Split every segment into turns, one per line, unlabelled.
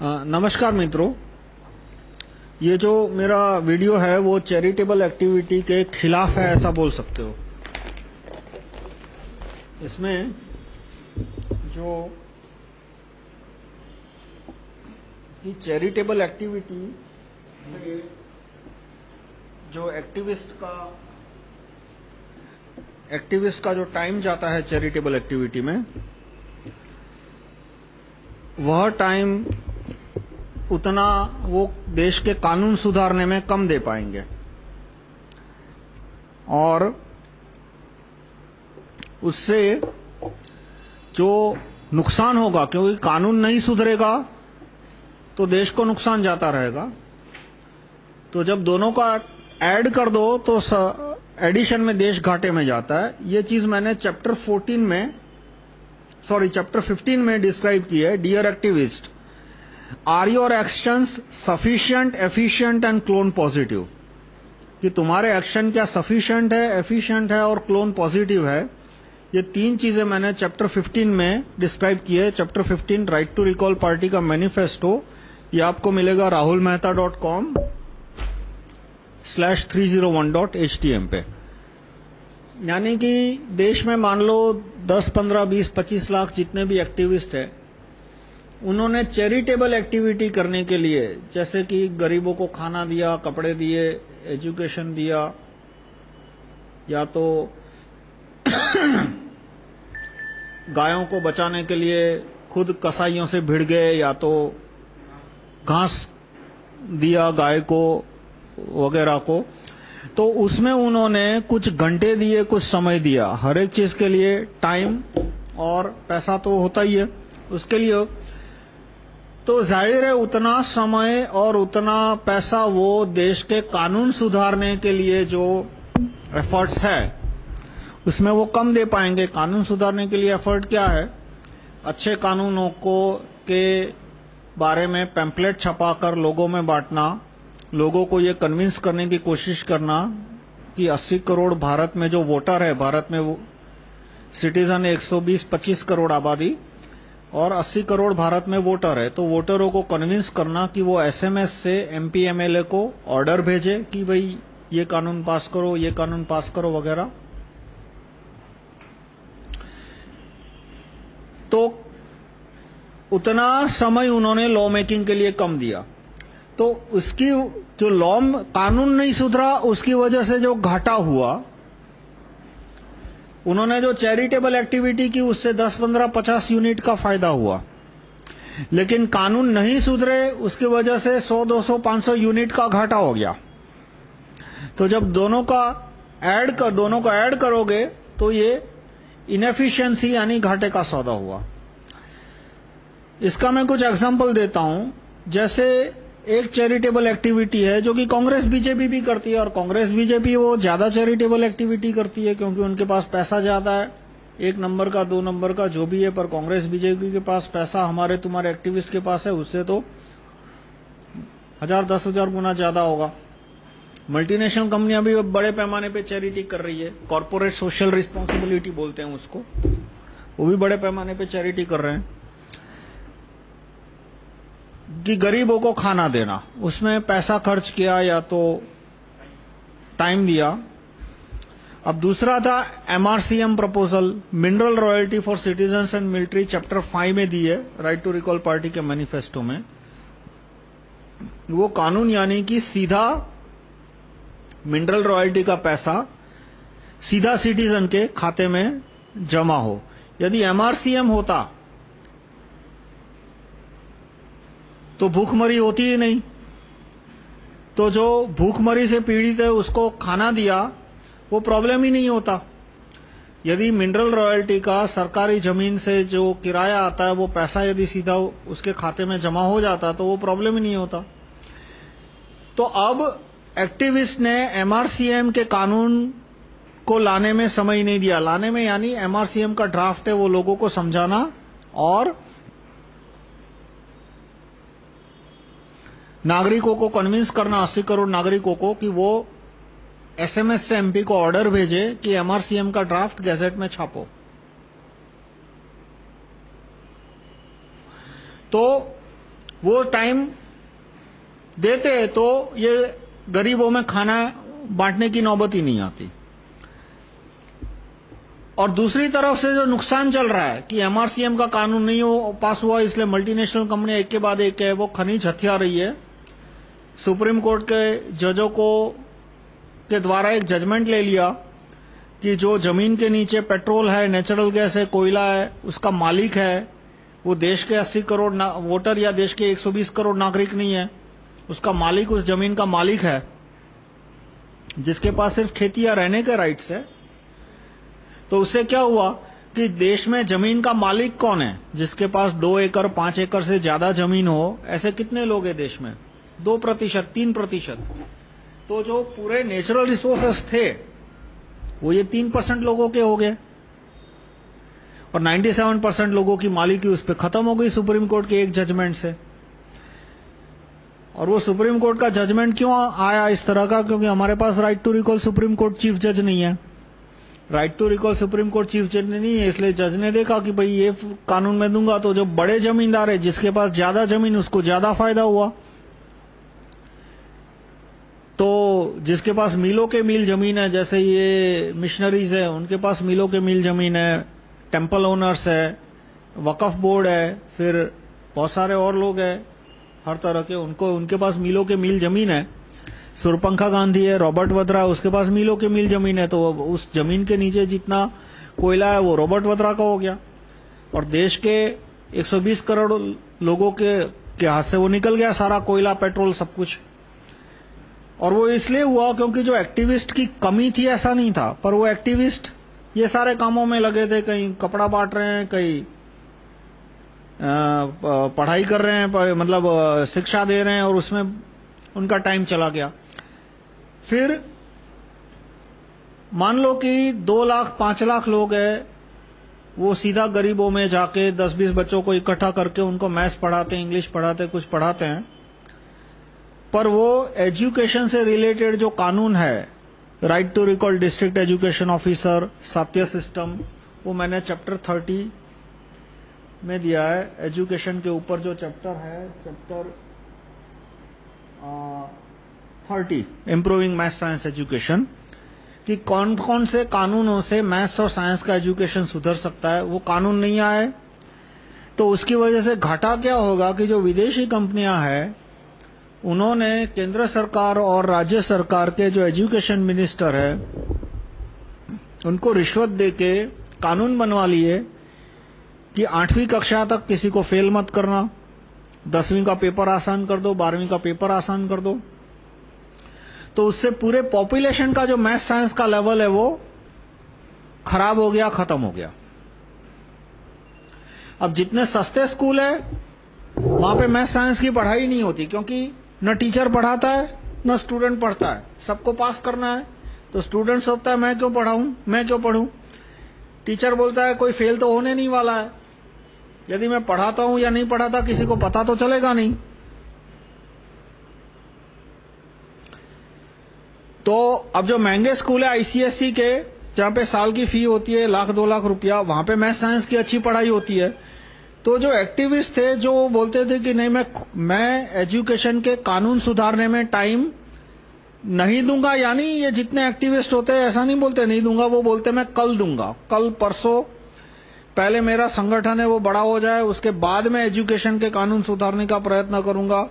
नमस्कार मित्रों। ये जो मेरा वीडियो है, वो चैरिटेबल एक्टिविटी के खिलाफ है, ऐसा बोल सकते हो। इसमें जो कि चैरिटेबल एक्टिविटी, जो एक्टिविस्ट का एक्टिविस्ट का जो टाइम जाता है चैरिटेबल एक्टिविटी में, वह टाइम उतना वो देश के कानून सुधारने में कम दे पाएँगे। और उससे जो नुकसान होगा, क्योंकि कानून नहीं सुधरेगा तो देश को नुकसान जाता रहेगा। तो जब दोनों का ऐड कर दो तो एडिशन में देश घाटे में जाता है। ये चीज़ मैंने चैप्टर 14 में, सॉरी, चैप्टर 15 में डिस्क्राइब की है, dear activist. Are your actions sufficient efficient and clone positive कि तुम्हारे एक्शन क्या सफिशिएंट है एफिशिएंट है और क्लोन पॉजिटिव है? ये तीन चीज़ें मैंने चैप्टर 15 में डिस्क्राइब की है। Chapter 15 right to recall party का मैनिफेस्टो ये आपको मिलेगा rahulmehta.com टी एम पे। यानी कि देश में मान लो 10, 15, 20, 25 लाख जितने भी एक्टिविस्ट हैं उन्होंने चैरिटेबल एक्टिविटी करने के लिए जैसे कि गरीबों को खाना दिया, कपड़े दिए, एजुकेशन दिया या तो गायों को बचाने के लिए खुद कसाईयों से भिड़ गए या तो घास दिया गाय को वगैरह को। तो उसमें उन्होंने कुछ घंटे दिए कुछ समय दिया। हर एक चीज़ के लिए टाइम और पैसा तो होता ही है। उसके लिए तो ज़ाहिर है उतना समय और उतना पैसा वो देश के कानून सुधारने के लिए जो एफर्ट्स है, उसमें वो कम दे पाएँगे। कानून सुधारने के लिए एफर्ट क्या है? अच्छे कानूनों को के बारे में पैम्पलेट छपाकर लोगों में बांटना, लोगों को ये कन्विंस करने की कोशिश करना कि 80 करोड़ भारत में जो वोटर है, भारत में सिटीजन 120-25 करोड़ आबादी और 80 करोड़ भारत में वोटर है तो वोटरों को कन्विंस करना कि वो एसएमएस से एमपी एमएलए को ऑर्डर भेजे कि भाई ये कानून पास करो, ये कानून पास करो वगैरह। तो उतना समय उन्होंने लॉ मेकिंग के लिए कम दिया। तो उसकी जो लॉ कानून नहीं सुधरा, उसकी वजह से जो घाटा हुआ उन्होंने जो चैरिटेबल एक्टिविटी की उससे 10, 15, 50 यूनिट का फ़ायदा हुआ। लेकिन कानून नहीं सुधरे उसकी वजह से 100, 200, 500 यूनिट का घाटा हो गया। तो जब दोनों का ऐड कर दोनों का ऐड करोगे तो ये इनएफिशिएंसी यानी घाटे का सौदा हुआ। इसका मैं कुछ एग्जांपल देता हूँ। जैसे एक चैरिटेबल एक्टिविटी है जो कि कांग्रेस, बीजेपी भी करती है और कांग्रेस, बीजेपी वो ज़्यादा चैरिटेबल एक्टिविटी करती है क्योंकि उनके पास पैसा ज़्यादा है। एक नंबर का, दो नंबर का जो भी है, पर कांग्रेस, बीजेपी के पास पैसा हमारे, तुम्हारे एक्टिविस्ट के पास है, उससे तो हज़ार दस हज़ार गुना ज़्यादा होगा। मल्टीनेशनल कंपनियाँ भी बड़े पैमाने पे चैरिटी कर रही है। कॉर्पोरेट सोशल रिस्पॉन्सिबिलिटी बोलते हैं उसको। वो भी बड़े पैमाने पे चैरिटी कर रहे हैं। कि गरीबों को खाना देना। उसमें पैसा खर्च किया या तो टाइम दिया। अब दूसरा था MRCM proposal mineral royalty for citizens and military chapter 5 में दी है राइट टू रिकॉल पार्टी के मैनिफेस्टो में। वो कानून यानी कि सीधा मिनरल रॉयल्टी का पैसा सीधा सिटीजन के खाते में जमा हो। यदि एमआरसीएम होता तो भूखमरी होती ही नहीं। तो जो भूखमरी से पीड़ित है, उसको खाना दिया, वो प्रॉब्लम ही नहीं होता। यदि मिनरल रॉयल्टी का सरकारी ज़मीन से जो किराया आता है, वो पैसा यदि सीधा उसके खाते में जमा हो जाता तो वो प्रॉब्लम ही नहीं होता। तो अब एक्टिविस्ट ने एमआरसीएम के कानून को लाने में समय नहीं दिया। लाने में यानी एमआरसीएम का ड्राफ्ट है, वो लोगों को समझाना और नागरिकों को कन्विंस करना 80 करोड़ नागरिकों को कि वो एसएमएस से एमपी को ऑर्डर भेजे कि एमआरसीएम का ड्राफ्ट गैजेट में छापो। तो वो टाइम देते तो ये गरीबों में खाना बांटने की नौबत ही नहीं आती। और दूसरी तरफ़ से जो नुकसान चल रहा है कि एमआरसीएम का कानून नहीं हो, पास हुआ, इसलिए मल्टीनेशनल कंपनी एक के बाद एक है, वो खनिज हथिया रही है। सुप्रीम कोर्ट के जजों को, के द्वारा एक जजमेंट ले लिया कि जो ज़मीन के नीचे पेट्रोल है नेचुरल गैस है, कोयला है, उसका मालिक है, वो देश के 80 करोड़ वोटर या देश के 120 करोड़ नागरिक नहीं है, उसका मालिक, उस ज़मीन का मालिक है, जिसके पास सिर्फ़ खेती या रहने के राइट्स है तो उससे क्या हुआ कि देश में ज़मीन का मालिक कौन है, जिसके पास दो एकड़, पाँच एकड़ से ज़्यादा ज़मीन हो, ऐसे कितने लोग हैं देश में? दो प्रतिशत, तीन प्रतिशत। तो जो पूरे नेचुरल रिसोर्सेस थे, वो ये तीन परसेंट लोगों के हो गए। और 97 परसेंट लोगों की मालिकी उस पर खत्म हो गई सुप्रीम कोर्ट के एक जजमेंट से। और वो सुप्रीम कोर्ट का जजमेंट क्यों आया इस तरह का? क्योंकि हमारे पास right to recall supreme court chief जज नहीं है। Right to recall supreme court chief जज ने नहीं है इसलिए जज ने देखा कि भाई ये कानून में दूँगा तो जो बड़े जमींदार है, जिसके पास ज़्यादा ज़मीन, उसको ज़्यादा फ़ायदा हुआ। तो जिसके पास मीलों के मील ज़मीन है, जैसे ये मिशनरीज है, उनके पास मीलों के मील ज़मीन है टेंपल ओनर्स है, वकफ बोर्ड है, फिर बहुत सारे और लोग हैं, हर तरह के उनको, उनके पास मीलों के मील ज़मीन है। सुरपंखा गांधी है, रॉबर्ट वद्रा, उसके पास मीलों के मील ज़मीन है तो उस ज़मीन के नीचे जितना कोयला है, वो रॉबर्ट वद्रा का हो गया। और देश के 120 करोड़ लोगों के के हाथ से वो निकल गया सारा कोयला, पेट्रोल, सब कुछ। और वो इसलिए हुआ क्योंकि जो एक्टिविस्ट की कमी थी, ऐसा नहीं था। पर वो एक्टिविस्ट ये सारे कामों में लगे थे, कहीं कपड़ा बांट रहे हैं, कहीं पढ़ाई कर रहे हैं मतलब शिक्षा दे रहे हैं और उसमें उनका टाइम चला गया। फिर मान लो कि दो लाख, पाँच लाख लोग हैं, वो सीधा गरीबों में जाके दस बीस बच्चों को इकट्ठा करके उनको मैथ्स पढ़ाते इंग्लिश पढ़ाते कुछ पढ़ाते हैं। पर वो एजुकेशन से रिलेटेड जो कानून है right to recall district education officer सत्य सिस्टम वो मैंने चैप्टर थर्टी में दिया है। एजुकेशन के ऊपर जो चैप्टर है chapter thirty improving math science education कि कौन कौन से कानूनों से मैथ्स और साइंस का एजुकेशन सुधर सकता है, वो कानून नहीं आए। तो उसकी वजह से घाटा क्या होगा कि जो विदेशी कंपनियाँ हैं उन्होंने केंद्र सरकार और राज्य सरकार के जो एजुकेशन मिनिस्टर है, उनको रिश्वत देके कानून बनवा लिए कि आठवीं कक्षा तक किसी को फेल मत करना, दसवीं का पेपर आसान कर दो, बारहवीं का पेपर आसान कर दो। तो उससे पूरे पॉपुलेशन का जो मैथ साइंस का लेवल है वो खराब हो गया, खत्म हो गया। अब जितने सस्ते स्कूल है, वहाँ पे मैथ साइंस की पढ़ाई नहीं होती, क्योंकि न टीचर पढ़ाता है, न स्टूडेंट पढ़ता है। सबको पास करना है। तो स्टूडेंट सोचता है, मैं क्यों पढ़ाऊं? मैं क्यों पढ़ूं? टीचर बोलता है, कोई फेल तो होने नहीं वाला है। यदि मैं पढ़ाता हूँ या नहीं पढ़ाता, किसी को पता तो चलेगा नहीं। तो अब जो महँगे स्कूल है आईसीएससी के, जहाँ पे साल की फ़ी होती है, लाख, दो लाख रुपया, वहाँ पे मैथ साइंस की अच्छी पढ़ाई होती है। तो जो एक्टिविस्ट थे जो बोलते थे कि नहीं मैं मैं एजुकेशन के कानून सुधारने में टाइम नहीं दूँगा यानी ये जितने एक्टिविस्ट होते हैं ऐसा नहीं बोलते नहीं दूँगा वो बोलते मैं कल दूँगा। कल परसों पहले मेरा संगठन है वो बड़ा हो जाए उसके बाद में एजुकेशन के कानून सुधारने का प्रयत्न करूँगा।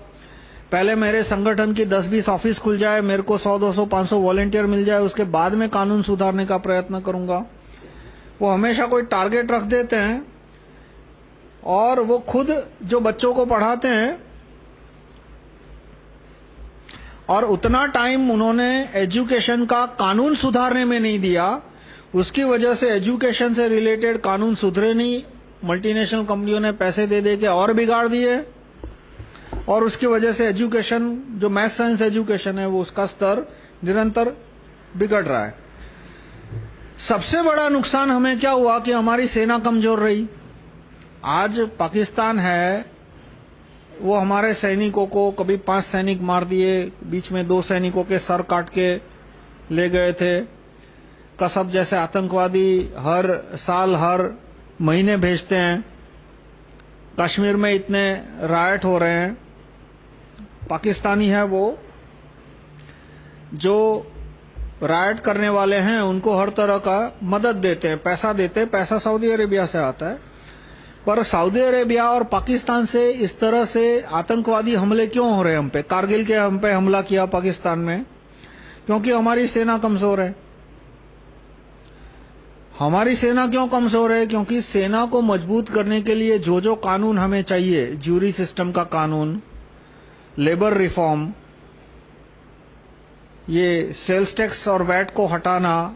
पहले मेरे संगठन की 10-20 ऑफ़िस खुल जाए मेरे को 100, 200, 500 वॉलेंटियर मिल जाए उसके बाद में कानून सुधारने का प्रयत्न करूँगा। वो हमेशा कोई टारगेट रख देते हैं और वो खुद जो बच्चों को पढ़ाते हैं, और उतना टाइम उन्होंने एजुकेशन का कानून सुधारने में नहीं दिया, उसकी वजह से एजुकेशन से रिलेटेड कानून सुधरे नहीं मल्टीनेशनल कंपनियों ने पैसे दे दे के और बिगाड़ दिए, और उसकी वजह से एजुकेशन जो मैथ साइंस एजुकेशन है, वो उसका स्तर निरंतर बिगड़ रहा है। सबसे बड़ा नुकसान हमें क्या हुआ कि हमारी सेना कमज़ोर रही। आज पाकिस्तान है, वो हमारे सैनिकों को कभी पाँच सैनिक मार दिए, बीच में दो सैनिकों के सर काट के ले गए थे। कसब जैसे आतंकवादी हर साल, हर महीने भेजते हैं। कश्मीर में इतने रायट हो रहे हैं। पाकिस्तानी है वो, जो रायट करने वाले हैं, उनको हर तरह का मदद देते हैं। पैसा देते हैं, पैसा सऊदी अरेबिया से आता है। पर सऊदी अरेबिया और पाकिस्तान से इस तरह से आतंकवादी हमले क्यों हो रहे हम पे? कारगिल के हम पे हमला किया पाकिस्तान में? क्योंकि हमारी सेना कमज़ोर है। हमारी सेना क्यों कमज़ोर है? क्योंकि सेना को मज़बूत करने के लिए जो जो कानून हमें चाहिए, ज्यूरी सिस्टम का कानून, लेबर रिफॉर्म, ये सेल्स टैक्स और वैट को हटाना,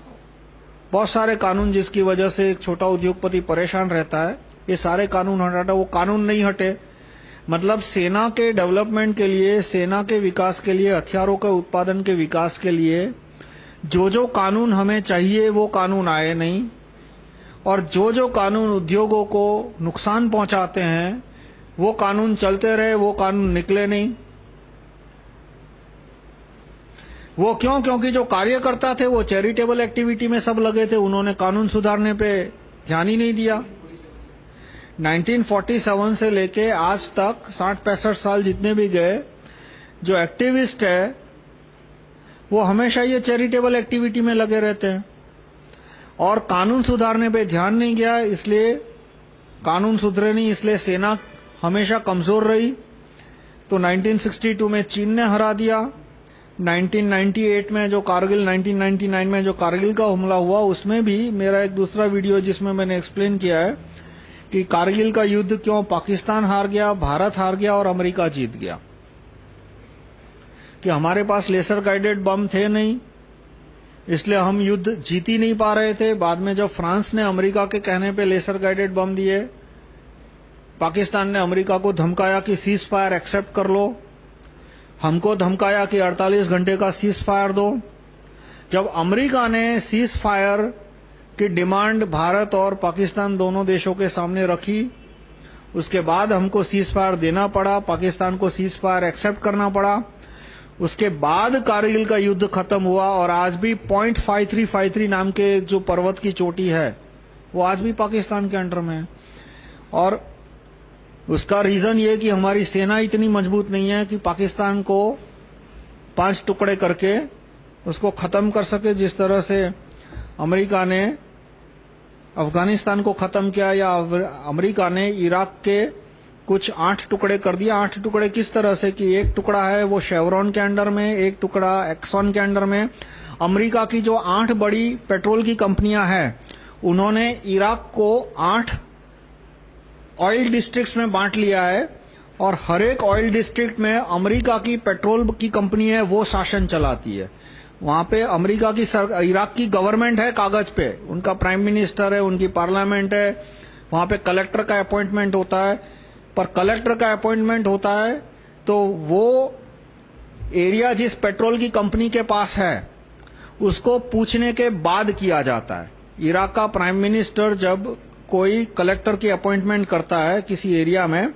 बहुत सारे कानून जिसकी वजह से एक छोटा उद्योगपति परेशान रहता है। ये सारे कानून हटाता वो कानून नहीं हटे। मतलब सेना के डेवलपमेंट के लिए, सेना के विकास के लिए, हथियारों के उत्पादन के विकास के लिए जो जो कानून हमें चाहिए, वो कानून आए नहीं। और जो जो कानून उद्योगों को नुकसान पहुंचाते हैं, वो कानून चलते रहे, वो कानून निकले नहीं। वो क्यों? क्योंकि जो कार्यकर्ता थे, वो चैरिटेबल एक्टिविटी में सब लगे थे, उन्होंने कानून सुधारने पे ध्यान ही नहीं दिया। 1947 से लेके आज तक 60-65 साल जितने भी गए, जो एक्टिविस्ट है, वो हमेशा ये चैरिटेबल एक्टिविटी में लगे रहते हैं। और कानून सुधारने पे ध्यान नहीं गया, इसलिए कानून सुधरे नहीं, इसलिए सेना हमेशा कमज़ोर रही। तो 1962 में चीन ने हरा दिया। 1998 में जो कारगिल 1999 में जो कारगिल का हमला हुआ, उसमें भी मेरा एक दूसरा वीडियो जिसमें मैंने एक्सप्लेन किया है। कि कारगिल का युद्ध क्यों पाकिस्तान हार गया, भारत हार गया और अमेरिका जीत गया? कि हमारे पास लेसर गाइडेड बम थे नहीं, इसलिए हम युद्ध जीत ही नहीं पा रहे थे। बाद में जब फ्रांस ने अमेरिका के कहने पे लेसर गाइडेड बम दिए, पाकिस्तान ने अमेरिका को धमकाया कि सीज फायर एक्सेप्ट कर लो। हमको धमकाया कि 48 घंटे का सीज फायर दो। जब अमेरिका ने सीज फायर की डिमांड भारत और पाकिस्तान दोनों देशों के सामने रखी। उसके बाद हमको सीज फायर देना पड़ा, पाकिस्तान को सीज फायर एक्सेप्ट करना पड़ा। उसके बाद कारगिल का युद्ध खत्म हुआ और आज भी point five three five three नाम के जो पर्वत की चोटी है, वो आज भी पाकिस्तान के अंडर में है। और उसका रीजन ये कि हमारी सेना इतनी मज़बूत नहीं है कि पाकिस्तान को पाँच टुकड़े करके उसको खत्म कर सके, जिस तरह से अमेरिका ने अफ़गानिस्तान को खत्म किया या अमेरिका ने इराक के कुछ आठ टुकड़े कर दिया। आठ टुकड़े किस तरह से कि एक टुकड़ा है वो शेवरॉन के अंडर में, एक टुकड़ा एक्सॉन के अंडर में। अमेरिका की जो आठ बड़ी पेट्रोल की कंपनियाँ हैं, उन्होंने इराक को आठ ऑयल डिस्ट्रिक्ट्स में बांट लिया है और हर एक ऑयल डिस्ट्रिक्ट में अमेरिका की पेट्रोल की कंपनी है, वो शासन चलाती है। वहाँ पे अमेरिका की सर, इराक की गवर्नमेंट है कागज़ पे। उनका प्राइम मिनिस्टर है उनकी पार्लियामेंट है। वहाँ पे कलेक्टर का अपॉइंटमेंट होता है। पर कलेक्टर का अपॉइंटमेंट होता है तो वो एरिया जिस पेट्रोल की कंपनी के पास है उसको पूछने के बाद किया जाता है। इराक का प्राइम मिनिस्टर जब कोई कलेक्टर की अपॉइंटमेंट करता है किसी एरिया में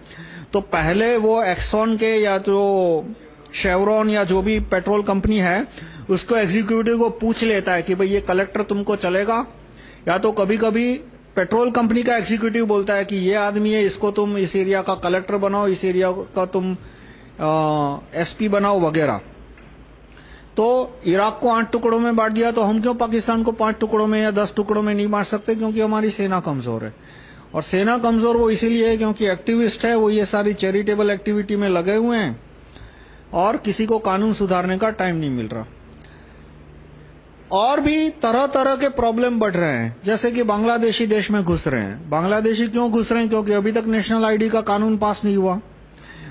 तो पहले वो एक्सॉन के या जो शेवरॉन या जो भी पेट्रोल कंपनी है उसको एग्जीक्यूटिव को पूछ लेता है कि भाई ये कलेक्टर तुमको चलेगा? या तो कभी-कभी पेट्रोल कंपनी का एग्जीक्यूटिव बोलता है कि ये आदमी है, इसको तुम इस एरिया का कलेक्टर बनाओ, इस एरिया का तुम एसपी बनाओ वगैरह। तो इराक को आठ टुकड़ों में बांट दिया तो हम क्यों पाकिस्तान को पाँच टुकड़ों में या दस टुकड़ों में नहीं बांट सकते? क्योंकि हमारी सेना कमज़ोर है। और सेना कमज़ोर वो इसीलिए है क्योंकि एक्टिविस्ट है, वो ये सारी चैरिटेबल एक्टिविटी में लगे हुए हैं और किसी को कानून सुधारने का टाइम नहीं मिल रहा। और भी तरह तरह के प्रॉब्लम बढ़ रहे हैं। जैसे कि बांग्लादेशी देश में घुस रहे हैं। बांग्लादेशी क्यों घुस रहे हैं? क्योंकि अभी तक नेशनल आईडी का कानून पास नहीं हुआ।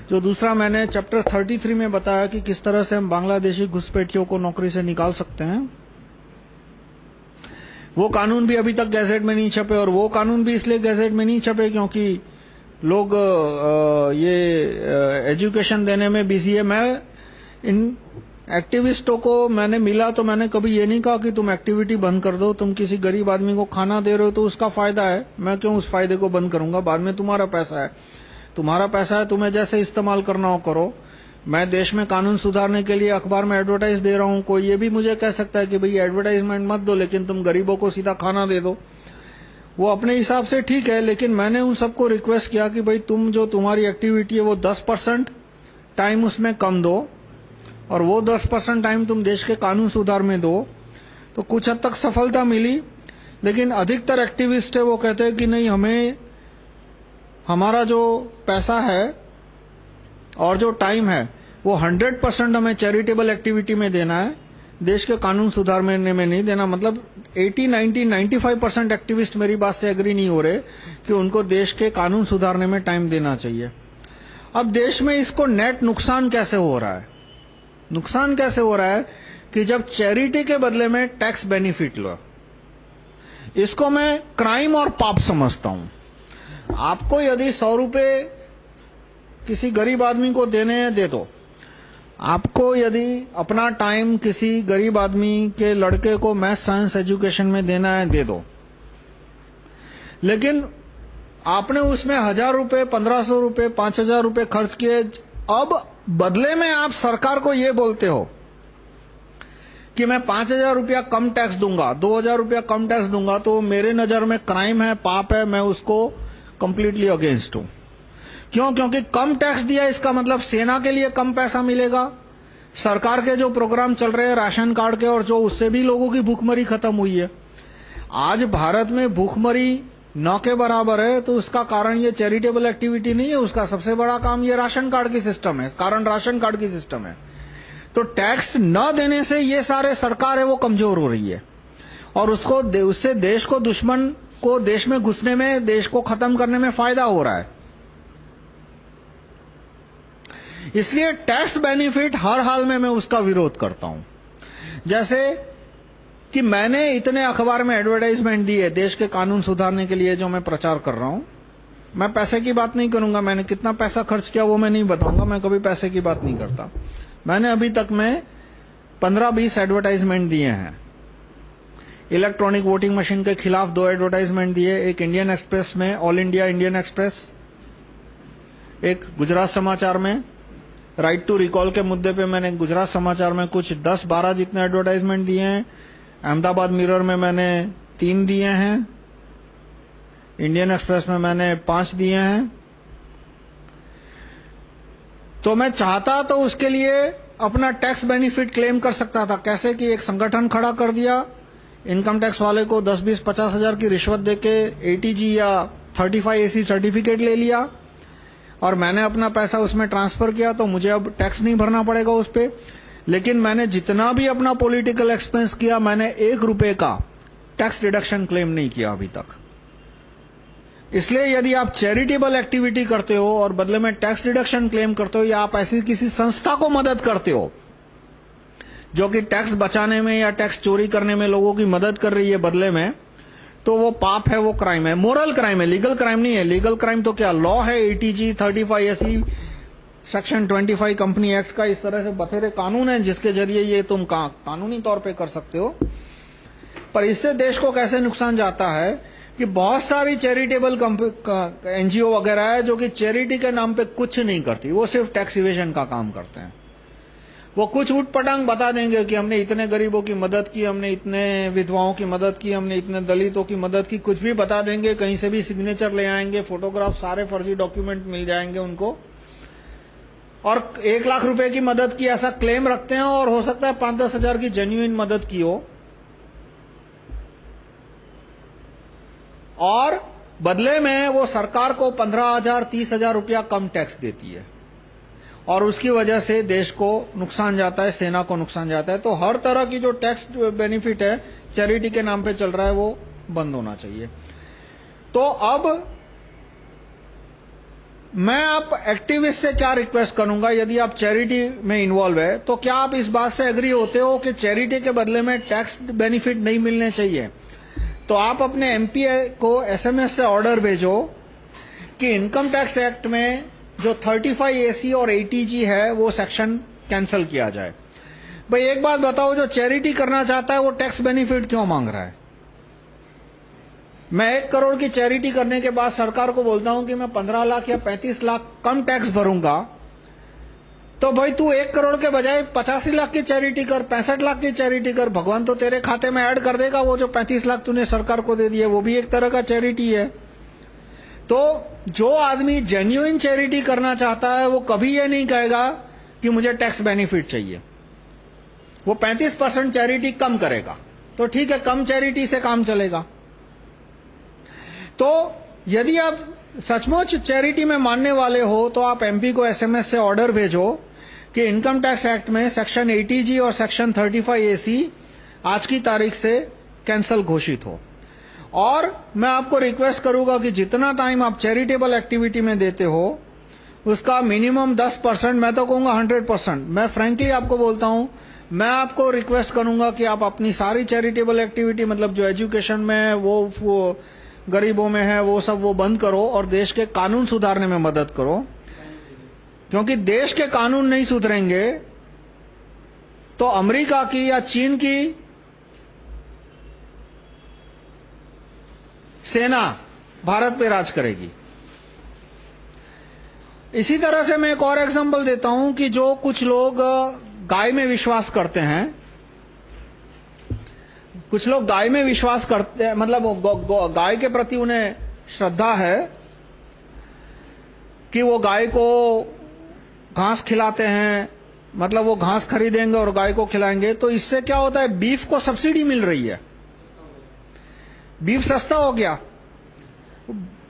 जो दूसरा मैंने चैप्टर 33 में बताया कि किस तरह से हम बांग्लादेशी घुसपैठियों को नौकरी से निकाल सकते हैं। वो कानून भी अभी तक गैजेट में नहीं छपे और वो कानून भी इसलिए गैजेट में नहीं छपे क्योंकि लोग ये एजुकेशन देने में बिज़ी है। मैं इन एक्टिविस्टों को मैंने मिला तो मैंने कभी ये नहीं कहा कि तुम एक्टिविटी बंद कर दो, तुम किसी गरीब आदमी को खाना दे रहे हो तो उसका फ़ायदा है। मैं क्यों उस फ़ायदे को बंद करूँगा? बाद में तुम्हारा पैसा है। तुम्हारा पैसा है, तुम्हें जैसे इस्तेमाल करना हो करो। मैं देश में कानून सुधारने के लिए अखबार में एडवर्टाइज दे रहा हूँ। कोई ये भी मुझे कह सकता है कि भाई एडवर्टाइजमेंट मत दो, लेकिन तुम गरीबों को सीधा खाना दे दो। वो अपने हिसाब से ठीक है, लेकिन मैंने उन सबको रिक्वेस्ट किया कि भाई तुम जो तुम्हारी एक्टिविटी है वो 10 परसेंट टाइम उसमें कम दो। और वो 10 परसेंट टाइम तुम देश के कानून सुधार में दो तो कुछ हद तक सफलता मिली। लेकिन अधिकतर एक्टिविस्ट है वो कहते हैं कि नहीं हमें हमारा जो पैसा है और जो टाइम है वो 100 परसेंट हमें चैरिटेबल एक्टिविटी में देना है। देश के कानून सुधार में नहीं देना मतलब 80, 90, 95 परसेंट एक्टिविस्ट मेरी बात से एग्री नहीं हो रहे कि उनको देश के कानून सुधारने में टाइम देना चाहिए। अब देश में इसको नेट नुकसान कैसे हो रहा है? नुकसान कैसे हो रहा है कि जब चैरिटी के बदले में टैक्स बेनिफिट लो, इसको मैं क्राइम और पाप समझता हूँ। आपको यदि सौ रुपए किसी गरीब आदमी को देने हैं दे दो, आपको यदि अपना टाइम किसी गरीब आदमी के लड़के को मैथ साइंस एजुकेशन में देना है, दे दो। लेकिन आपने उसमें हज़ार रुपए, पंद्रह सौ रुपए, पाँच हज़ार रुपए खर्च किए, अब बदले में आप सरकार को ये बोलते हो कि मैं पाँच हज़ार रुपया कम टैक्स दूँगा, दो हज़ार रुपया कम टैक्स दूँगा तो मेरे नज़र में क्राइम है, पाप है, मैं उसको कंप्लीटली अगेंस्ट हूँ। क्यों? क्योंकि कम टैक्स दिया इसका मतलब सेना के लिए कम पैसा मिलेगा, सरकार के जो प्रोग्राम चल रहे हैं, राशन कार्ड के और जो उससे भी लोगों की भूखमरी खत्म हुई है। आज भारत में भूखमरी न के बराबर है तो उसका कारण ये चैरिटेबल एक्टिविटी नहीं है उसका सबसे बड़ा काम ये राशन कार्ड की सिस्टम है। कारण राशन कार्ड की सिस्टम है। तो टैक्स न देने से ये सारे सरकार है वो कमज़ोर हो रही है। और उसको दे, उससे देश को दुश्मन को देश में घुसने में देश को खत्म करने में फ़ायदा हो रहा है। इसलिए टैक्स बेनिफिट हर हाल में मैं उसका विरोध करता हूँ। जैसे कि मैंने इतने अखबार में एडवर्टाइजमेंट दी है देश के कानून सुधारने के लिए जो मैं प्रचार कर रहा हूँ। मैं पैसे की बात नहीं करूँगा, मैंने कितना पैसा खर्च किया वो मैं नहीं बताऊँगा, मैं कभी पैसे की बात नहीं करता। मैंने अभी तक में 15-20 एडवर्टाइजमेंट दिए हैं। इलेक्ट्रॉनिक वोटिंग मशीन के खिलाफ दो एडवर्टाइजमेंट दिए, एक इंडियन एक्सप्रेस में ऑल इंडिया इंडियन एक्सप्रेस एक गुजरात समाचार में। राइट टू रिकॉल के मुद्दे पे मैंने गुजरात समाचार में कुछ 10-12 जितने एडवर्टाइजमेंट दिए हैं। अहमदाबाद मिरर में मैंने तीन दिए हैं। इंडियन एक्सप्रेस में मैंने पाँच दिए हैं। तो मैं चाहता तो उसके लिए अपना टैक्स बेनिफिट क्लेम कर सकता था। कैसे कि एक संगठन खड़ा कर दिया इनकम टैक्स वाले को 10, 20, 50 हज़ार की रिश्वत देके एटीजी या 35 एसी सर्टिफिकेट ले लिया और मैंने अपना पैसा उसमें ट्रांसफ़र किया तो मुझे अब टैक्स नहीं भरना पड़ेगा उस पर लेकिन मैंने जितना भी अपना पॉलिटिकल एक्सपेंस किया, मैंने एक रुपए का टैक्स डिडक्शन क्लेम नहीं किया अभी तक। इसलिए यदि आप चैरिटेबल एक्टिविटी करते हो और बदले में टैक्स डिडक्शन क्लेम करते हो, या आप ऐसी किसी संस्था को मदद करते हो, जो कि टैक्स बचाने में या टैक्स चोरी करने में लोगों की मदद कर रही है बदले में तो वो पाप है, वो क्राइम है। मोरल क्राइम है लीगल क्राइम नहीं है। लीगल क्राइम तो क्या? लॉ है ATG 35 AC section 25 company act का इस तरह से बथेरे कानून है जिसके ज़रिए ये तुम का, कानूनी तौर पे कर सकते हो। पर इससे देश को कैसे नुकसान जाता है कि बहुत सारी चैरिटेबल एनजीओ वगैरह है जो कि चैरिटी के नाम पे कुछ नहीं करती। वो सिर्फ़ टैक्स इवेजन का काम करते हैं। वो कुछ उठपटांग बता देंगे कि हमने इतने गरीबों की मदद की हमने इतने विधवाओं की मदद की हमने इतने दलितों की मदद की कुछ भी बता देंगे कहीं से भी सिग्नेचर ले आएँगे फोटोग्राफ सारे फर्जी डॉक्यूमेंट मिल जाएँगे उनको। और एक लाख रुपए की मदद की, ऐसा क्लेम रखते हैं और हो सकता है पाँच दस हज़ार की जेन्यून मदद की हो। और बदले में वो सरकार को पंद्रह हज़ार, तीस हज़ार रुपया कम टैक्स देती है। और उसकी वजह से देश को नुकसान जाता है, सेना को नुकसान जाता है। तो हर तरह की जो टैक्स बेनिफिट है चैरिटी के नाम पे चल रहा है, वो बंद होना चाहिए। तो अब मैं आप एक्टिविस्ट से क्या रिक्वेस्ट करूँगा? यदि आप चैरिटी में इन्वॉल्व है तो क्या आप इस बात से एग्री होते हो कि चैरिटी के बदले में टैक्स बेनिफिट नहीं मिलने चाहिए? तो आप अपने एमपी को एसएमएस से ऑर्डर भेजो कि इनकम टैक्स एक्ट में जो 35 एसी और 80 है, वो सेक्शन कैंसिल किया जाए। भाई, एक बात बताओ, जो चैरिटी करना चाहता है, वो टैक्स बेनिफिट क्यों मांग रहा है? मैं एक करोड़ की चैरिटी करने के बाद सरकार को बोलता हूँ कि मैं पंद्रह लाख या पैंतीस लाख कम टैक्स भरूँगा। तो भाई तू एक करोड़ के बजाय पचासी लाख की चैरिटी कर, पैंसठ लाख की चैरिटी कर, भगवान तो तेरे खाते में ऐड कर देगा वो जो पैंतीस लाख तूने सरकार को दे दिए, वो भी एक तरह का चैरिटी है। तो जो आदमी जेन्युइन चैरिटी करना चाहता है, वो कभी ये नहीं कहेगा कि मुझे टैक्स बेनिफिट चाहिए। वो 35 परसेंट चैरिटी कम करेगा। तो ठीक है, कम चैरिटी से काम चलेगा। तो यदि आप सचमुच चैरिटी में मानने वाले हो तो आप एमपी को एसएमएस से ऑर्डर भेजो कि इनकम टैक्स एक्ट में सेक्शन 80 जी और सेक्शन 35 एसी आज की तारीख से कैंसल घोषित हो। और मैं आपको रिक्वेस्ट करूँगा कि जितना टाइम आप चैरिटेबल एक्टिविटी में देते हो उसका मिनिमम 10 परसेंट मैं तो कहूँगा 100 परसेंट। मैं फ्रेंकली आपको बोलता हूँ मैं आपको रिक्वेस्ट करूँगा कि आप अपनी सारी चैरिटेबल एक्टिविटी मतलब जो एजुकेशन में वो, वो गरीबों में है, वो सब वो बंद करो और देश के कानून सुधारने में मदद करो। क्योंकि देश के कानून नहीं सुधरेंगे तो अमेरिका की या चीन की सेना भारत पे राज करेगी। इसी तरह से मैं एक और एग्जांपल देता हूँ कि जो कुछ लोग, गाय में विश्वास करते हैं कुछ लोग गाय में विश्वास करते हैं मतलब गाय के प्रति उन्हें श्रद्धा है कि वो गाय को घास खिलाते हैं मतलब वो घास खरीदेंगे और गाय को खिलाएँगे। तो इससे क्या होता है, बीफ को सब्सिडी मिल रही है। बीफ सस्ता हो गया।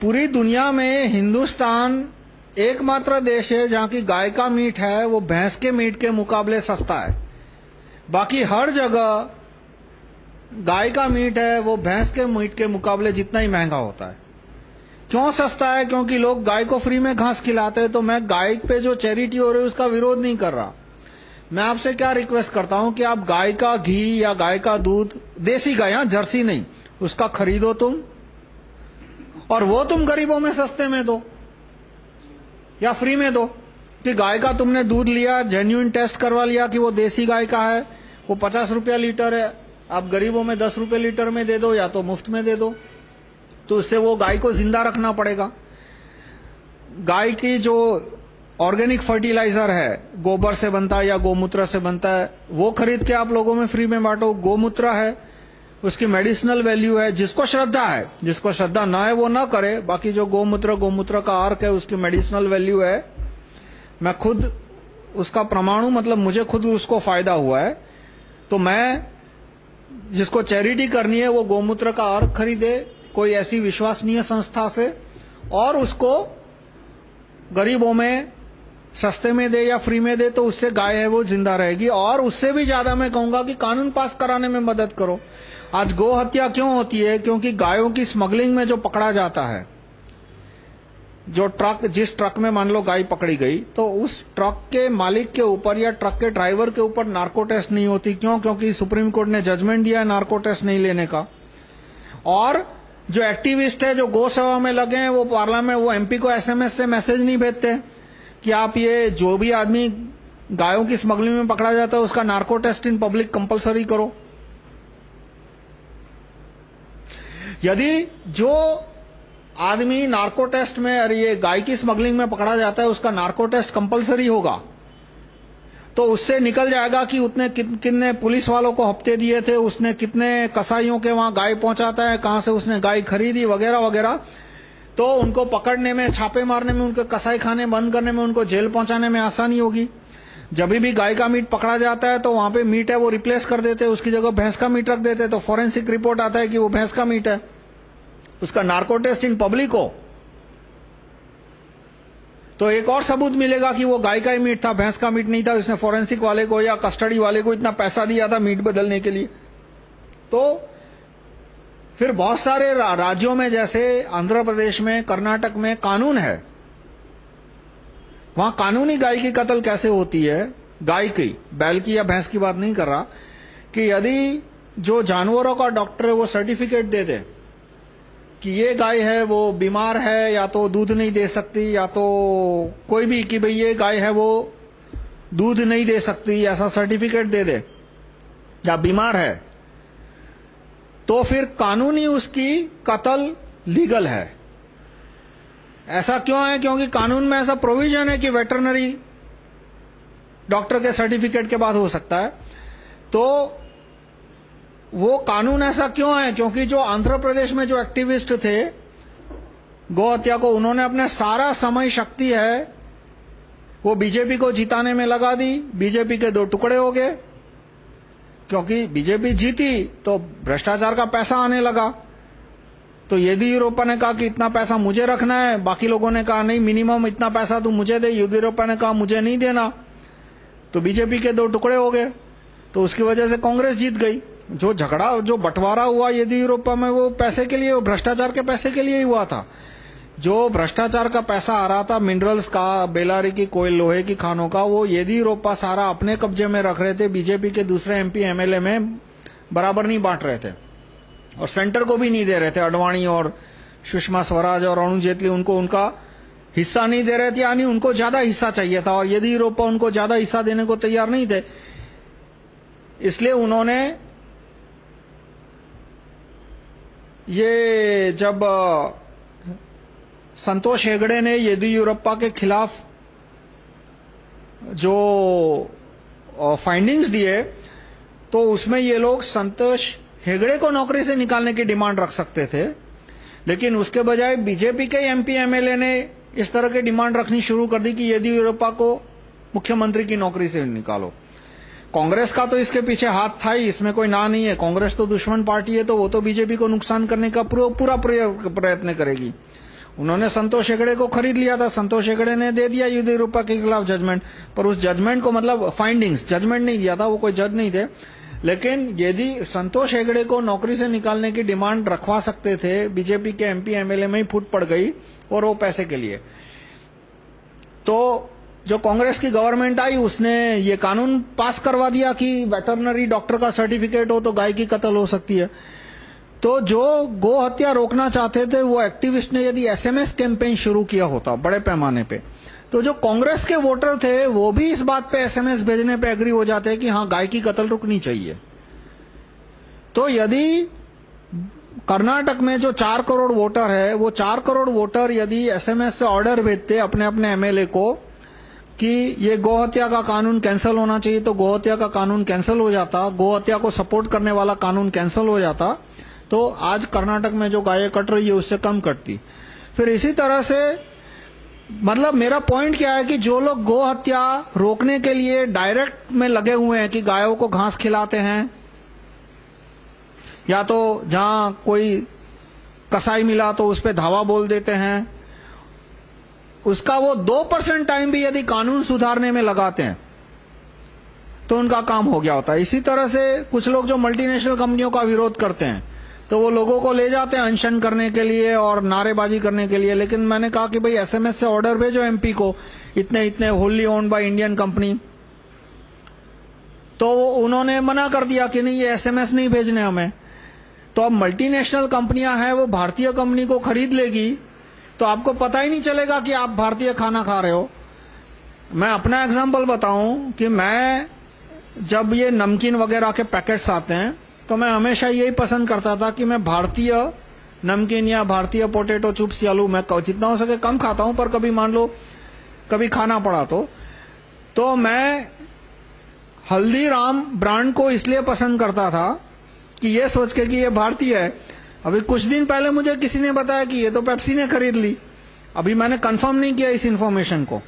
पूरी दुनिया में हिंदुस्तान एकमात्र देश है जहाँ की गाय का मीट है, वो भैंस के मीट के मुकाबले सस्ता है। बाकी हर जगह गाय का मीट है, वो भैंस के मीट के मुकाबले जितना ही महँगा होता है। क्यों सस्ता है? क्योंकि लोग गाय को फ्री में घास खिलाते हैं तो मैं गाय पे जो चैरिटी हो रही है, उसका विरोध नहीं कर रहा। मैं आपसे क्या रिक्वेस्ट करता हूँ कि आप गाय का घी या गाय का दूध, देसी गाय हाँ जर्सी नहीं, उसका खरीदो तुम, और वो तुम गरीबों में सस्ते में दो, या फ्री में दो, कि गाय का तुमने दूध लिया जेन्यून टेस्ट करवा लिया कि वो देसी गाय का है, वो पचास रुपया लीटर है आप गरीबों में दस रुपए लीटर में दे दो या तो मुफ़्त में दे दो तो उससे वो गाय को ज़िंदा रखना पड़ेगा। गाय की जो ऑर्गेनिक फर्टिलाइज़र है, गोबर से बनता है या गोमूत्र से बनता है, वो खरीद के आप लोगों में फ्री में बांटो। गोमूत्र है, उसकी मेडिसिनल वैल्यू है, जिसको श्रद्धा है, जिसको श्रद्धा ना है वो ना करे। बाकी जो गोमूत्र गोमूत्र का अर्क है, उसकी मेडिसिनल वैल्यू है। मैं खुद उसका प्रमाणु मतलब मुझे खुद उसको फ़ायदा हुआ है। तो मैं जिसको चैरिटी करनी है, वो गोमूत्र का अर्घ खरीदे, कोई ऐसी विश्वसनीय संस्था से, और उसको गरीबों में, सस्ते में दे या फ्री में दे तो उससे गाय है, वो ज़िंदा रहेगी। और उससे भी ज़्यादा मैं कहूँगा कि कानून पास कराने में मदद करो। आज गो हत्या क्यों होती है? क्योंकि गायों की स्मगलिंग में जो पकड़ा जाता है जो ट्रक, जिस ट्रक में मान लो गाय पकड़ी गई तो उस ट्रक के मालिक के ऊपर या ट्रक के ड्राइवर के ऊपर नार्को टेस्ट नहीं होती। क्यों? क्योंकि सुप्रीम कोर्ट ने जजमेंट दिया है नार्को टेस्ट नहीं लेने का। और जो एक्टिविस्ट है, जो गो सेवा में लगे हैं, वो पार्लियामेंट वो एमपी को एसएमएस से मैसेज नहीं भेजते कि आप ये जो भी आदमी गायों की स्मगलिंग में पकड़ा जाता है, उसका narco test in public compulsory करो। यदि जो आदमी नार्को टेस्ट में, अरे ये गाय की स्मगलिंग में पकड़ा जाता है, उसका नार्को टेस्ट कंपलसरी होगा। तो उससे निकल जाएगा कि उतने कितने पुलिस वालों को हफ़्ते दिए थे, उसने कितने कसाईयों के वहाँ गाय पहुंचाता है, कहाँ से उसने गाय खरीदी, वगैरह वगैरह। तो उनको पकड़ने में, छापे मारने में, उनके कसाई खाने बंद करने में, उनको जेल पहुँचाने में आसानी होगी। जब भी गाय का मीट पकड़ा जाता है तो वहाँ पे मीट है, वो रिप्लेस कर देते हैं, उसकी जगह भैंस का मीट रख देते हैं तो फॉरेंसिक रिपोर्ट आता है कि वो भैंस का मीट है। उसका नार्को टेस्ट इन पब्लिक हो। तो एक और सबूत मिलेगा कि वो गाय का ही मीट था, भैंस का मीट नहीं था उसने फॉरेंसिक वाले को या कस्टडी वाले को इतना पैसा दिया था मीट बदलने के लिए। तो फिर बहुत सारे राज्यों में जैसे आंध्र प्रदेश में, कर्नाटक में कानून है। वहाँ कानूनी गाय की कत्ल कैसे होती है? गाय की, बैल की या भैंस की बात नहीं कर रहा, कि यदि जो जानवरों का डॉक्टर है वो सर्टिफिकेट दे दे कि ये गाय है वो बीमार है, या तो दूध नहीं दे सकती, या तो कोई भी कि भाई ये गाय है वो दूध नहीं दे सकती, ऐसा सर्टिफिकेट दे दे, या बीमार है। तो फिर कानूनी उसकी कत्ल लीगल है। ऐसा क्यों है? क्योंकि कानून में ऐसा प्रोविज़न है कि वेटरनरी डॉक्टर के सर्टिफिकेट के बाद हो सकता है। तो वो कानून ऐसा क्यों है? क्योंकि जो आंध्र प्रदेश में जो एक्टिविस्ट थे गौ हत्या को उन्होंने अपने सारा समय शक्ति है, वो बीजेपी को जिताने में लगा दी। बीजेपी के दो टुकड़े हो गए। क्योंकि बीजेपी जीती तो भ्रष्टाचार का पैसा आने लगा। तो येदियुरप्पा ने कहा कि इतना पैसा मुझे रखना है। बाकी लोगों ने कहा, नहीं मिनिमम इतना पैसा तू मुझे दे। येदियुरप्पा ने कहा, मुझे नहीं देना। तो बीजेपी के दो टुकड़े हो गए। तो उसकी वजह से कांग्रेस जीत गई। जो झगड़ा, जो बंटवारा हुआ येदियुरप्पा में, वो पैसे के लिए भ्रष्टाचार के पैसे के लिए ही हुआ था। जो भ्रष्टाचार का पैसा आ रहा था, मिनरल्स का, बेलारी की कोयल, लोहे की खानों का, वो येदियुरप्पा सारा अपने कब्जे में रख रहे थे, बीजेपी के दूसरे एमपी, एमएलए में, बराबर नहीं बांट रहे थे। और सेंटर को भी नहीं दे रहे थे, अडवाणी और सुषमा स्वराज और अरुण जेटली, उनको उनका हिस्सा नहीं दे रहे थे, यानी उनको ज़्यादा हिस्सा चाहिए था, और यदि यूरोपा उनको ज़्यादा हिस्सा देने को तैयार नहीं थे, इसलिए उन्होंने ये जब संतोष हेगड़े ने येदियुरप्पा के खिलाफ जो फाइंडिंग्स दिए तो उसमें ये लोग संतोष हेगड़े को नौकरी से निकालने की डिमांड रख सकते थे। लेकिन उसके बजाय बीजेपी के एमपी एमएलए ने इस तरह की डिमांड रखनी शुरू कर दी कि येदियुरप्पा को मुख्यमंत्री की नौकरी से निकालो। कांग्रेस का तो इसके पीछे हाथ था ही, इसमें कोई ना नहीं है। कांग्रेस तो दुश्मन पार्टी है तो वो तो बीजेपी को नुकसान करने का पूरा प्रयत्न करेगी। उन्होंने संतोष हेगड़े को खरीद लिया था। संतोष हेगड़े ने दे दिया येदियुरप्पा के खिलाफ जजमेंट पर उस जजमेंट को मतलब फाइंडिंग्स जजमेंट नहीं दिया था, वो कोई जज नहीं थे। लेकिन यदि संतोष हेगड़े को नौकरी से निकालने की डिमांड रखवा सकते थे, बीजेपी के एमपी एमएलए में ही फूट पड़ गई और वो पैसे के लिए। तो जो कांग्रेस की गवर्नमेंट आई, उसने ये कानून पास करवा दिया कि वेटरनरी डॉक्टर का सर्टिफिकेट हो तो गाय की कत्ल हो सकती है। तो जो गो हत्या रोकना चाहते थे, वो एक्टिविस्ट ने यदि एसएमएस कैंपेन शुरू किया होता बड़े पैमाने पे तो जो कांग्रेस के वोटर थे, वो भी इस बात पे एसएमएस भेजने पे एग्री हो जाते कि हाँ गाय की कत्ल रुकनी चाहिए। तो यदि कर्नाटक में जो चार करोड़ वोटर है, वो चार करोड़ वोटर यदि एसएमएस से ऑर्डर भेजते अपने अपने एमएलए को कि ये गोहत्या का कानून कैंसिल होना चाहिए तो गोहत्या का कानून कैंसिल हो जाता गोहत्या को सपोर्ट करने वाला कानून कैंसिल हो जाता तो आज कर्नाटक में जो गायें कट रही है, उससे कम कटती। फिर इसी तरह से मतलब मेरा पॉइंट क्या है कि जो लोग गो हत्या रोकने के लिए डायरेक्ट में लगे हुए हैं कि गायों को घास खिलाते हैं, या तो जहाँ कोई कसाई मिला तो उस पर धावा बोल देते हैं उसका वो दो परसेंट टाइम भी यदि कानून सुधारने में लगाते हैं तो उनका काम हो गया होता है। इसी तरह से कुछ लोग जो मल्टीनेशनल कंपनियों का विरोध करते हैं तो वो लोगों को ले जाते हैं अनशन करने के लिए और नारेबाजी करने के लिए। लेकिन मैंने कहा कि भाई एसएमएस से ऑर्डर भेजो एमपी को, इतने इतने wholly own by Indian company तो उन्होंने मना कर दिया कि नहीं, ये एसएमएस नहीं भेजने हमें। तो अब मल्टीनेशनल कंपनियाँ हैं, वो भारतीय कंपनी को खरीद लेगी तो आपको पता ही नहीं चलेगा कि आप भारतीय खाना खा रहे हो। मैं अपना एग्ज़ाम्पल बताऊँ कि मैं जब ये नमकीन वगैरह के पैकेट्स आते हैं तो मैं हमेशा यही पसंद करता था कि मैं भारतीय नमकीन या भारतीय पोटेटो चिप्स या लू मैं जितना हो सके कम खाता हूँ, पर कभी मान लो कभी खाना पड़ा तो। तो मैं हल्दीराम ब्रांड को इसलिए पसंद करता था कि ये सोच के कि ये भारतीय है। अभी कुछ दिन पहले मुझे किसी ने बताया कि ये तो पेप्सी ने खरीद ली। अभी मैंने कंफर्म नहीं किया इस इंफॉर्मेशन को।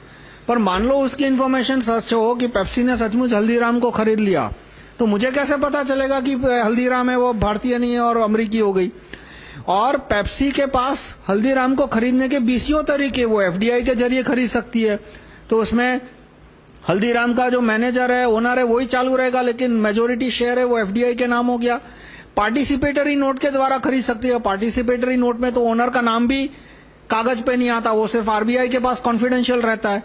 पर मान लो उसकी इंफॉर्मेशन सच हो कि पेप्सी ने सचमुच हल्दीराम को खरीद लिया तो मुझे कैसे पता चलेगा कि हल्दीराम है वो भारतीय नहीं है और अमरीकी हो गई? और पेप्सी के पास हल्दीराम को खरीदने के बीसियों तरीके वो एफडीआई के ज़रिए खरीद सकती है। तो उसमें हल्दीराम का जो मैनेजर है ओनर है, वही चालू रहेगा, लेकिन मेजोरिटी शेयर है वो एफडीआई के नाम हो गया। पार्टिसिपेटरी नोट के द्वारा खरीद सकती है। पार्टिसिपेटरी नोट में तो ओनर का नाम भी कागज़ पे नहीं आता। वो सिर्फ़ आरबीआई के पास कॉन्फिडेंशियल रहता है।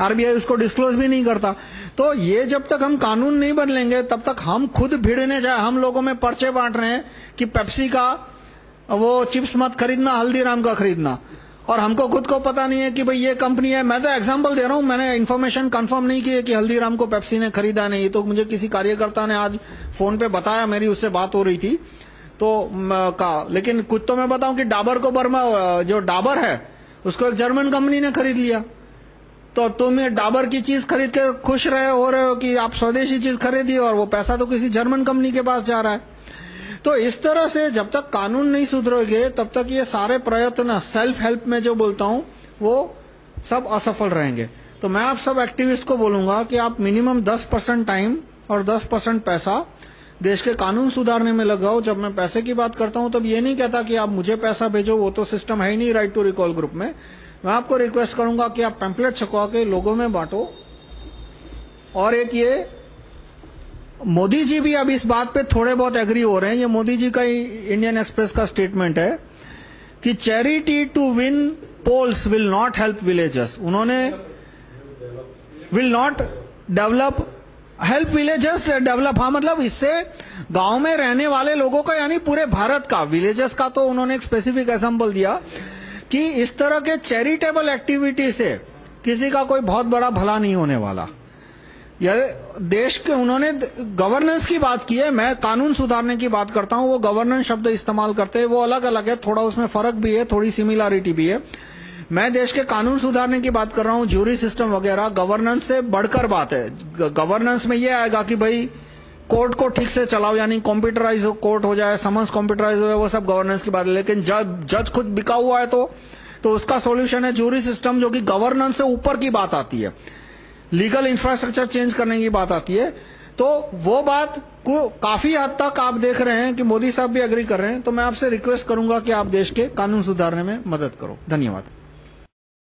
आरबीआई उसको डिस्क्लोज भी नहीं करता। तो ये जब तक हम कानून नहीं बदलेंगे, तब तक हम खुद भिड़ने जाए हम लोगों में पर्चे बांट रहे हैं कि पेप्सी का वो चिप्स मत खरीदना, हल्दीराम का खरीदना। और हमको खुद को पता नहीं है कि भाई ये कंपनी है। मैं तो एग्जांपल दे रहा हूँ। मैंने इन्फॉर्मेशन कंफर्म नहीं की है कि हल्दीराम को पेप्सी ने खरीदा नहीं। तो मुझे किसी कार्यकर्ता ने आज फ़ोन पे बताया, मेरी उससे बात हो रही थी। तो का, लेकिन कुछ तो मैं बताऊँ कि डाबर को बर्मा जो डाबर है, उसको एक जर्मन कंपनी ने खरीद लिया। तो तुम ये डाबर की चीज़ खरीद के खुश रहे हो रहे हो कि आप स्वदेशी चीज़ खरीदी और वो पैसा तो किसी जर्मन कंपनी के पास जा रहा है। तो इस तरह से जब तक कानून नहीं सुधरेगे, तब तक ये सारे प्रयत्न सेल्फ हेल्प में जो बोलता हूँ, वो सब असफल रहेंगे। तो मैं आप सब एक्टिविस्ट को बोलूँगा कि आप मिनिमम 10 परसेंट टाइम और 10 परसेंट पैसा देश के कानून सुधारने में लगाओ। जब मैं पैसे की बात करता हूँ, तब ये नहीं कहता कि आप मुझे पैसा भेजो, वो तो सिस्टम है ही नहीं राइट टू रिकॉल ग्रुप में। मैं आपको रिक्वेस्ट करूँगा कि आप पैम्पलेट छपवा के लोगों में बांटो। और एक ये मोदी जी भी अब इस बात पे थोड़े बहुत एग्री हो रहे हैं। ये मोदी जी का इंडियन एक्सप्रेस का स्टेटमेंट है कि charity to win polls will not help villagers उन्होंने will not develop help villagers develop हाँ मतलब इससे गाँव में रहने वाले लोगों का, यानी पूरे भारत का विलेजर्स का तो उन्होंने एक स्पेसिफिक एग्जांपल दिया कि इस तरह के चैरिटेबल एक्टिविटी से किसी का कोई बहुत बड़ा भला नहीं होने वाला। यह देश के, उन्होंने गवर्नेंस की बात की है। मैं कानून सुधारने की बात करता हूँ। वो गवर्नेंस शब्द इस्तेमाल करते हैं। वो अलग अलग है। थोड़ा उसमें फ़र्क भी है, थोड़ी सिमिलरिटी भी है। मैं देश के कानून सुधारने की बात कर रहा हूँ। ज्यूरी सिस्टम वगैरह गवर्नेंस से बढ़कर बात है। गवर्नेंस में ये आएगा कि भाई कोर्ट को ठीक से चलाओ, यानी कंप्यूटराइज कोर्ट हो जाए समन्स कंप्यूटराइज हो जाए, वो सब गवर्नेंस की बात है। लेकिन जब जज खुद बिका हुआ है तो तो उसका सॉल्यूशन है ज्यूरी सिस्टम जो कि गवर्नेंस से ऊपर की बात आती है। लीगल इंफ्रास्ट्रक्चर चेंज करने की बात आती है। तो वो बात को काफ़ी हद तक आप देख रहे हैं कि मोदी साहब भी अग्री कर रहे हैं। तो मैं आपसे रिक्वेस्ट करूँगा कि आप देश के कानून सुधारने में मदद करो। धन्यवाद।